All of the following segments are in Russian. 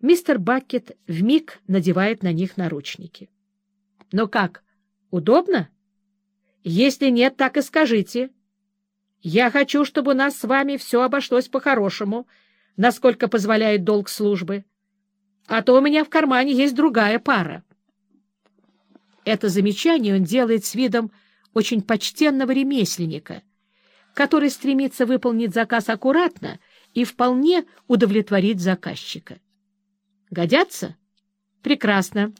Мистер Бакет вмиг надевает на них наручники. — Ну как, удобно? Если нет, так и скажите. Я хочу, чтобы у нас с вами все обошлось по-хорошему, насколько позволяет долг службы. А то у меня в кармане есть другая пара. Это замечание он делает с видом очень почтенного ремесленника, который стремится выполнить заказ аккуратно и вполне удовлетворить заказчика. Годятся? Прекрасно.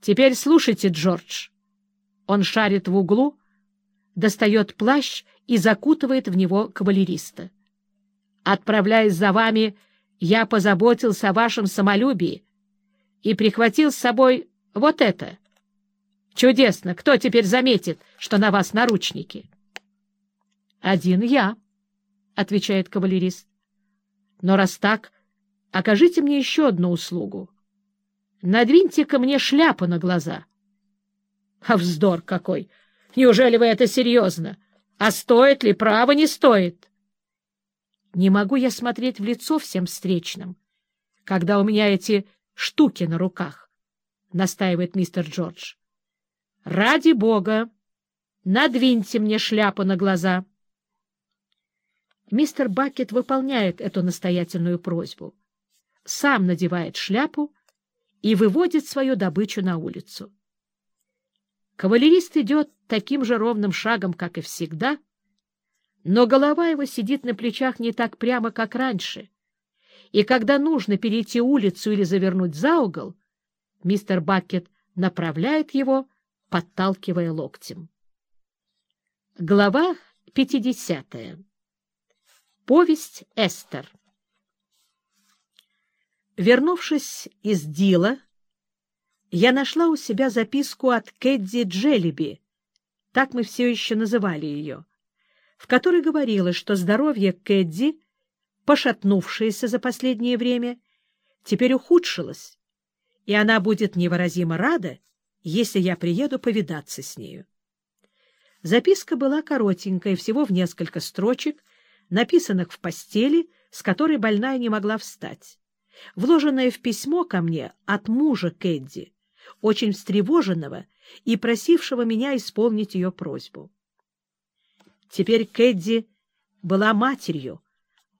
Теперь слушайте, Джордж. Он шарит в углу, достает плащ и закутывает в него кавалериста. Отправляясь за вами, я позаботился о вашем самолюбии и прихватил с собой вот это. Чудесно! Кто теперь заметит, что на вас наручники? — Один я, — отвечает кавалерист. — Но раз так, окажите мне еще одну услугу. Надвиньте-ка мне шляпу на глаза. — А вздор какой! Неужели вы это серьезно? А стоит ли, право не стоит? — Не могу я смотреть в лицо всем встречным, когда у меня эти штуки на руках, — настаивает мистер Джордж. — Ради бога! Надвиньте мне шляпу на глаза. Мистер Бакет выполняет эту настоятельную просьбу. Сам надевает шляпу и выводит свою добычу на улицу. Кавалерист идет таким же ровным шагом, как и всегда, но голова его сидит на плечах не так прямо, как раньше, и когда нужно перейти улицу или завернуть за угол, мистер Бакет направляет его, подталкивая локтем. Глава 50. Повесть Эстер. Вернувшись из Дила, я нашла у себя записку от Кэдди Джеллиби, так мы все еще называли ее, в которой говорилось, что здоровье Кэдди, пошатнувшееся за последнее время, теперь ухудшилось, и она будет невыразимо рада, если я приеду повидаться с нею. Записка была коротенькая, всего в несколько строчек, написанных в постели, с которой больная не могла встать, вложенная в письмо ко мне от мужа Кэдди, очень встревоженного и просившего меня исполнить ее просьбу. Теперь Кэдди была матерью,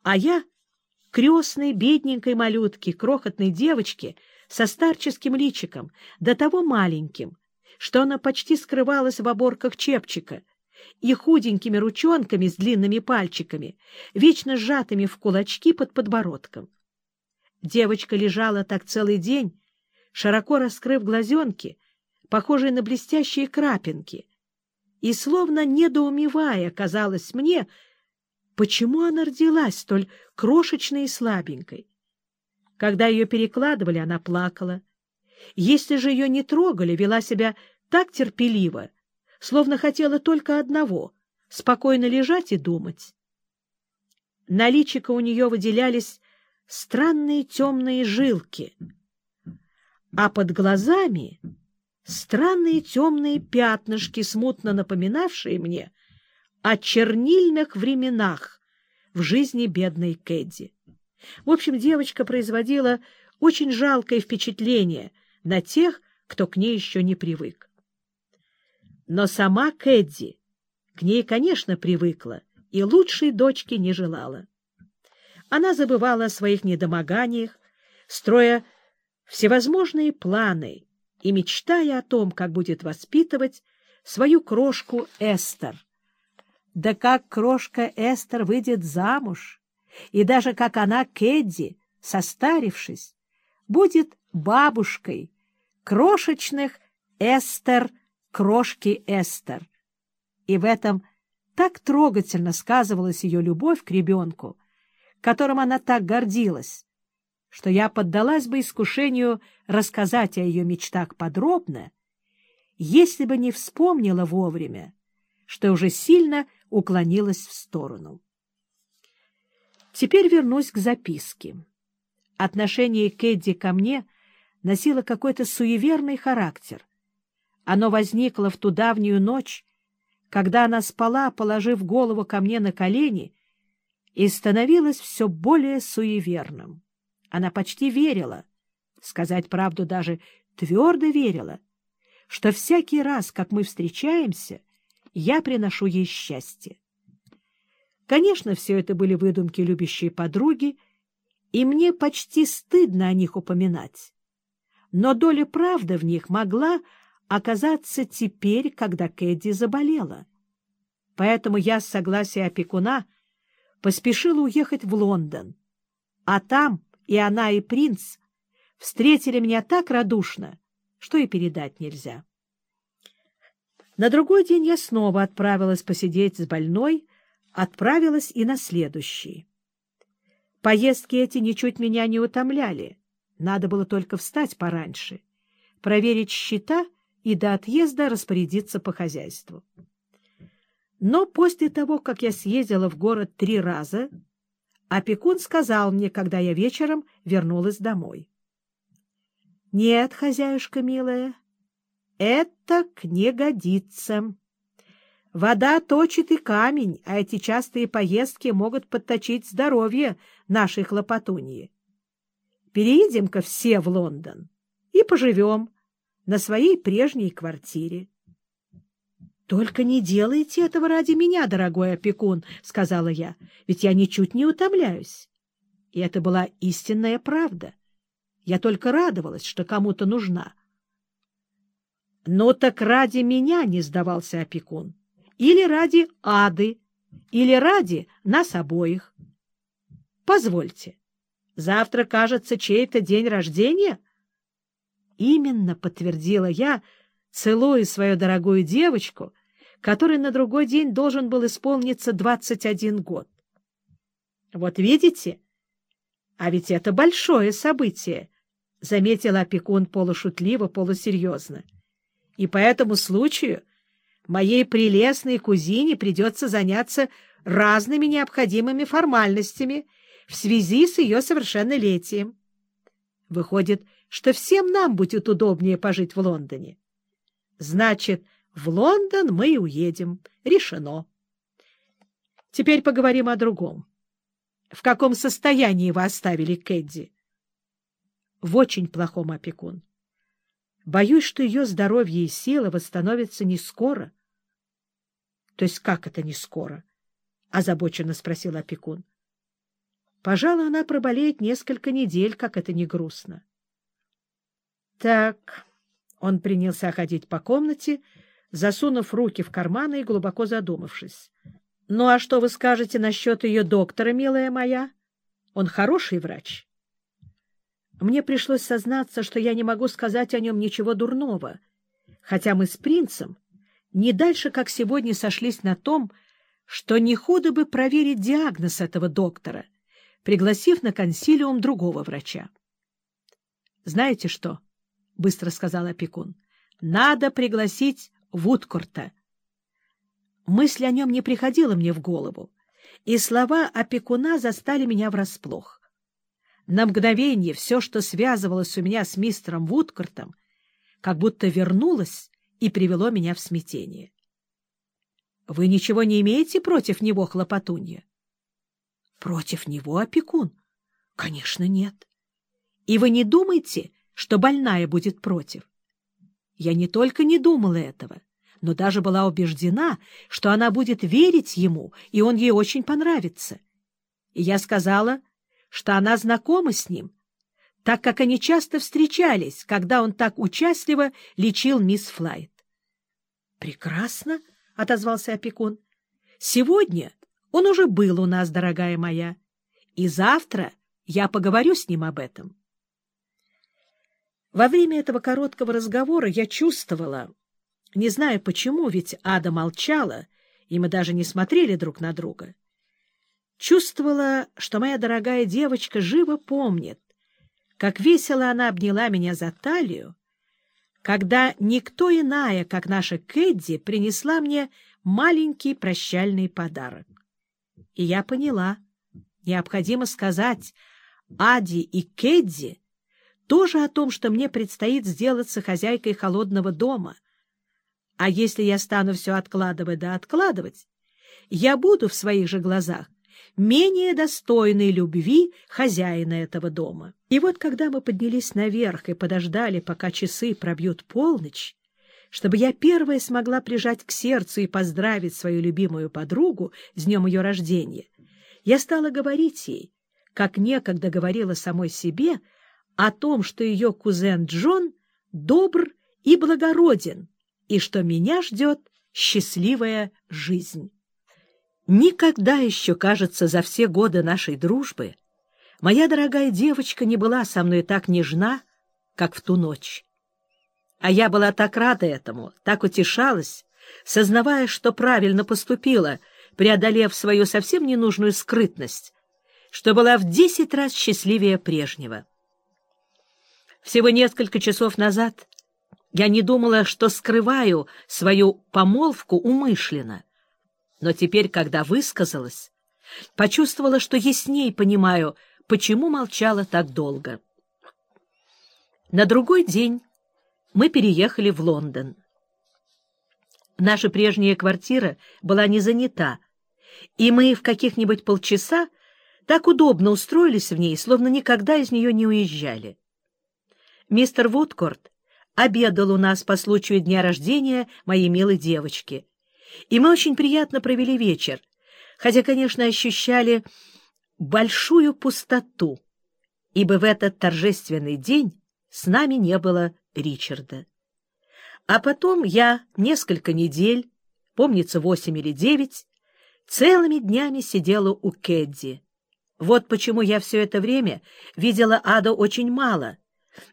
а я — крестной бедненькой малютки, крохотной девочки со старческим личиком, до того маленьким, что она почти скрывалась в оборках чепчика, и худенькими ручонками с длинными пальчиками, вечно сжатыми в кулачки под подбородком. Девочка лежала так целый день, широко раскрыв глазенки, похожие на блестящие крапинки, и, словно недоумевая, казалось мне, почему она родилась столь крошечной и слабенькой. Когда ее перекладывали, она плакала. Если же ее не трогали, вела себя так терпеливо, словно хотела только одного — спокойно лежать и думать. На у нее выделялись странные темные жилки, а под глазами странные темные пятнышки, смутно напоминавшие мне о чернильных временах в жизни бедной Кэдди. В общем, девочка производила очень жалкое впечатление на тех, кто к ней еще не привык. Но сама Кэдди к ней, конечно, привыкла и лучшей дочки не желала. Она забывала о своих недомоганиях, строя всевозможные планы и мечтая о том, как будет воспитывать свою крошку Эстер. Да как крошка Эстер выйдет замуж! и даже как она, Кэдди, состарившись, будет бабушкой крошечных Эстер, крошки Эстер. И в этом так трогательно сказывалась ее любовь к ребенку, которым она так гордилась, что я поддалась бы искушению рассказать о ее мечтах подробно, если бы не вспомнила вовремя, что уже сильно уклонилась в сторону. Теперь вернусь к записке. Отношение Кэдди ко мне носило какой-то суеверный характер. Оно возникло в ту давнюю ночь, когда она спала, положив голову ко мне на колени, и становилось все более суеверным. Она почти верила, сказать правду даже твердо верила, что всякий раз, как мы встречаемся, я приношу ей счастье. Конечно, все это были выдумки любящей подруги, и мне почти стыдно о них упоминать. Но доля правды в них могла оказаться теперь, когда Кэдди заболела. Поэтому я с согласия опекуна поспешила уехать в Лондон, а там и она, и принц встретили меня так радушно, что и передать нельзя. На другой день я снова отправилась посидеть с больной, отправилась и на следующий. Поездки эти ничуть меня не утомляли. Надо было только встать пораньше, проверить счета и до отъезда распорядиться по хозяйству. Но после того, как я съездила в город три раза, опекун сказал мне, когда я вечером вернулась домой. — Нет, хозяюшка милая, это не годится. Вода точит и камень, а эти частые поездки могут подточить здоровье нашей хлопотуньи. Переедем-ка все в Лондон и поживем на своей прежней квартире. — Только не делайте этого ради меня, дорогой опекун, — сказала я, — ведь я ничуть не утомляюсь. И это была истинная правда. Я только радовалась, что кому-то нужна. — Ну так ради меня не сдавался опекун. Или ради ады, или ради нас обоих. Позвольте, завтра, кажется, чей-то день рождения? Именно, подтвердила я, целуя свою дорогую девочку, которой на другой день должен был исполниться двадцать один год. Вот видите? А ведь это большое событие, — заметил опекун полушутливо, полусерьезно. — и по этому случаю моей прелестной кузине придется заняться разными необходимыми формальностями в связи с ее совершеннолетием. Выходит, что всем нам будет удобнее пожить в Лондоне. Значит, в Лондон мы и уедем. Решено. Теперь поговорим о другом. В каком состоянии вы оставили Кэдди? В очень плохом, опекун. Боюсь, что ее здоровье и сила восстановятся не скоро. — То есть как это не скоро? — озабоченно спросил опекун. — Пожалуй, она проболеет несколько недель, как это не грустно. — Так, он принялся ходить по комнате, засунув руки в карманы и глубоко задумавшись. — Ну, а что вы скажете насчет ее доктора, милая моя? Он хороший врач? — мне пришлось сознаться, что я не могу сказать о нем ничего дурного, хотя мы с принцем не дальше, как сегодня, сошлись на том, что не худо бы проверить диагноз этого доктора, пригласив на консилиум другого врача. — Знаете что? — быстро сказал опекун. — Надо пригласить Вудкорта. Мысль о нем не приходила мне в голову, и слова опекуна застали меня врасплох. На мгновение все, что связывалось у меня с мистером Вудкартом, как будто вернулось и привело меня в смятение. — Вы ничего не имеете против него, хлопотунья? — Против него, опекун? — Конечно, нет. — И вы не думаете, что больная будет против? Я не только не думала этого, но даже была убеждена, что она будет верить ему, и он ей очень понравится. И я сказала что она знакома с ним, так как они часто встречались, когда он так участливо лечил мисс Флайт. — Прекрасно, — отозвался опекун. — Сегодня он уже был у нас, дорогая моя, и завтра я поговорю с ним об этом. Во время этого короткого разговора я чувствовала, не знаю почему, ведь Ада молчала, и мы даже не смотрели друг на друга, Чувствовала, что моя дорогая девочка живо помнит, как весело она обняла меня за талию, когда никто иная, как наша Кэдди, принесла мне маленький прощальный подарок. И я поняла, необходимо сказать Ади и Кэдди тоже о том, что мне предстоит сделаться хозяйкой холодного дома. А если я стану все откладывать да откладывать, я буду в своих же глазах менее достойной любви хозяина этого дома. И вот когда мы поднялись наверх и подождали, пока часы пробьют полночь, чтобы я первая смогла прижать к сердцу и поздравить свою любимую подругу с днем ее рождения, я стала говорить ей, как некогда говорила самой себе, о том, что ее кузен Джон добр и благороден, и что меня ждет счастливая жизнь. Никогда еще, кажется, за все годы нашей дружбы моя дорогая девочка не была со мной так нежна, как в ту ночь. А я была так рада этому, так утешалась, сознавая, что правильно поступила, преодолев свою совсем ненужную скрытность, что была в десять раз счастливее прежнего. Всего несколько часов назад я не думала, что скрываю свою помолвку умышленно, но теперь, когда высказалась, почувствовала, что ясней понимаю, почему молчала так долго. На другой день мы переехали в Лондон. Наша прежняя квартира была не занята, и мы в каких-нибудь полчаса так удобно устроились в ней, словно никогда из нее не уезжали. Мистер Вудкорт обедал у нас по случаю дня рождения моей милой девочки — и мы очень приятно провели вечер, хотя, конечно, ощущали большую пустоту, ибо в этот торжественный день с нами не было Ричарда. А потом я несколько недель, помнится, восемь или девять, целыми днями сидела у Кэдди. Вот почему я все это время видела Аду очень мало,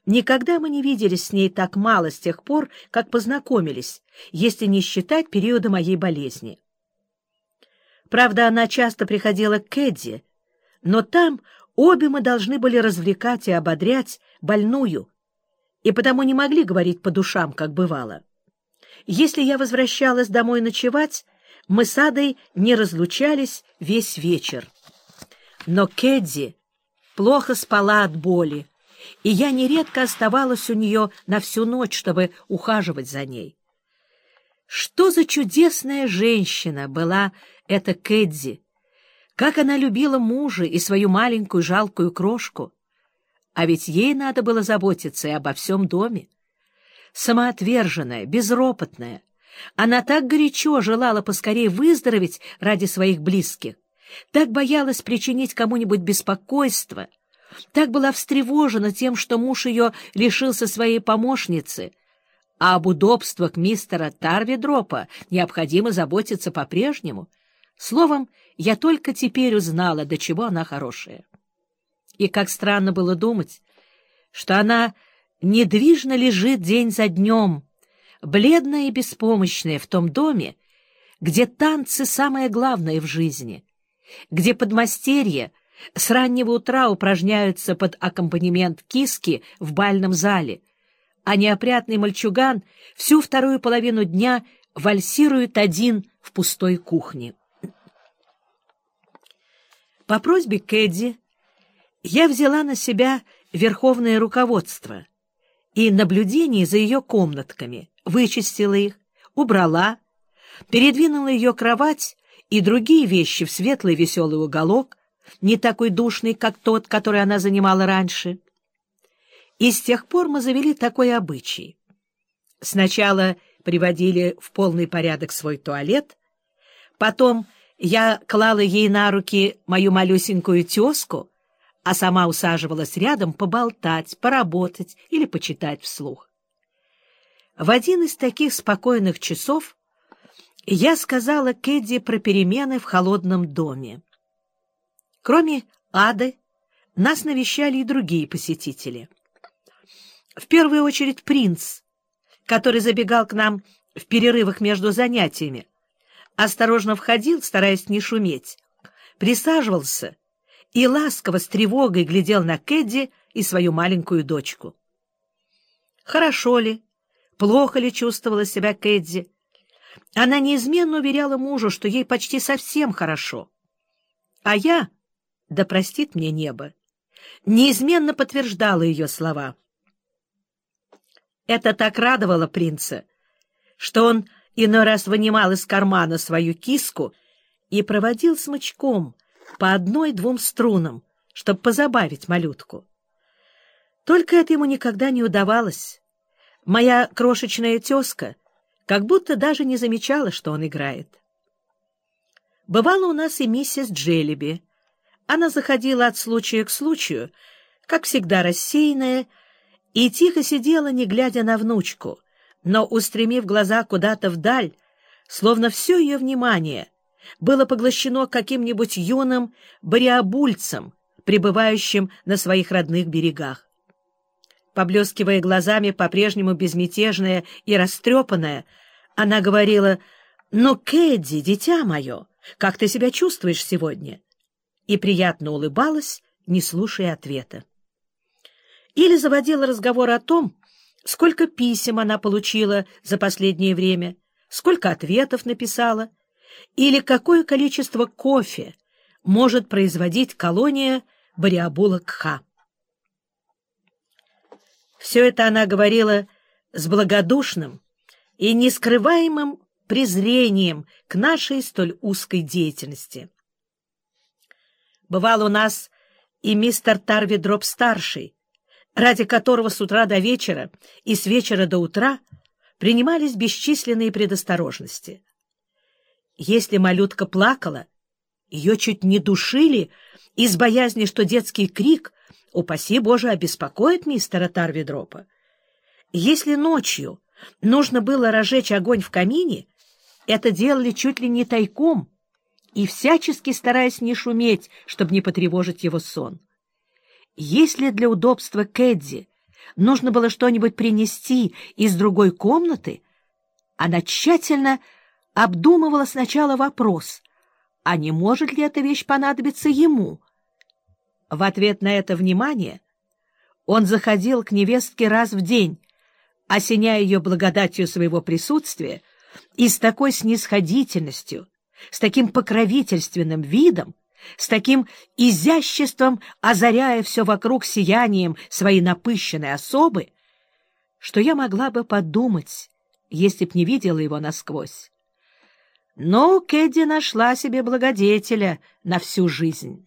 Никогда мы не виделись с ней так мало с тех пор, как познакомились, если не считать периода моей болезни. Правда, она часто приходила к Кэдди, но там обе мы должны были развлекать и ободрять больную, и потому не могли говорить по душам, как бывало. Если я возвращалась домой ночевать, мы с Адой не разлучались весь вечер. Но Кэдди плохо спала от боли, и я нередко оставалась у нее на всю ночь, чтобы ухаживать за ней. Что за чудесная женщина была эта Кэдзи! Как она любила мужа и свою маленькую жалкую крошку! А ведь ей надо было заботиться и обо всем доме. Самоотверженная, безропотная, она так горячо желала поскорее выздороветь ради своих близких, так боялась причинить кому-нибудь беспокойство — так была встревожена тем, что муж ее лишился своей помощницы, а об удобствах мистера Тарвидропа необходимо заботиться по-прежнему. Словом, я только теперь узнала, до чего она хорошая. И как странно было думать, что она недвижно лежит день за днем, бледная и беспомощная в том доме, где танцы — самое главное в жизни, где подмастерье — с раннего утра упражняются под аккомпанемент киски в бальном зале, а неопрятный мальчуган всю вторую половину дня вальсирует один в пустой кухне. По просьбе Кэдди я взяла на себя верховное руководство и наблюдение за ее комнатками, вычистила их, убрала, передвинула ее кровать и другие вещи в светлый веселый уголок, не такой душный, как тот, который она занимала раньше. И с тех пор мы завели такой обычай. Сначала приводили в полный порядок свой туалет, потом я клала ей на руки мою малюсенькую тезку, а сама усаживалась рядом поболтать, поработать или почитать вслух. В один из таких спокойных часов я сказала Кэдди про перемены в холодном доме. Кроме Ады, нас навещали и другие посетители. В первую очередь принц, который забегал к нам в перерывах между занятиями, осторожно входил, стараясь не шуметь, присаживался и ласково с тревогой глядел на Кэдди и свою маленькую дочку. Хорошо ли, плохо ли чувствовала себя Кэдди? Она неизменно уверяла мужу, что ей почти совсем хорошо. А я да простит мне небо, неизменно подтверждала ее слова. Это так радовало принца, что он иной раз вынимал из кармана свою киску и проводил смычком по одной-двум струнам, чтобы позабавить малютку. Только это ему никогда не удавалось. Моя крошечная тезка как будто даже не замечала, что он играет. Бывала у нас и миссис Джеллиби. Она заходила от случая к случаю, как всегда рассеянная, и тихо сидела, не глядя на внучку, но устремив глаза куда-то вдаль, словно все ее внимание было поглощено каким-нибудь юным бариабульцем, пребывающим на своих родных берегах. Поблескивая глазами, по-прежнему безмятежная и растрепанная, она говорила, «Ну, Кэдди, дитя мое, как ты себя чувствуешь сегодня?» И приятно улыбалась, не слушая ответа. Или заводила разговор о том, сколько писем она получила за последнее время, сколько ответов написала, или какое количество кофе может производить колония Бариабула Кха. Все это она говорила с благодушным и нескрываемым презрением к нашей столь узкой деятельности. Бывал у нас и мистер Тарвидроп-старший, ради которого с утра до вечера и с вечера до утра принимались бесчисленные предосторожности. Если малютка плакала, ее чуть не душили из боязни, что детский крик, упаси Боже, обеспокоит мистера Тарвидропа. Если ночью нужно было разжечь огонь в камине, это делали чуть ли не тайком и всячески стараясь не шуметь, чтобы не потревожить его сон. Если для удобства Кэдди нужно было что-нибудь принести из другой комнаты, она тщательно обдумывала сначала вопрос, а не может ли эта вещь понадобиться ему. В ответ на это внимание он заходил к невестке раз в день, осеняя ее благодатью своего присутствия, и с такой снисходительностью, с таким покровительственным видом, с таким изяществом озаряя все вокруг сиянием своей напыщенной особы, что я могла бы подумать, если б не видела его насквозь. Но Кэдди нашла себе благодетеля на всю жизнь.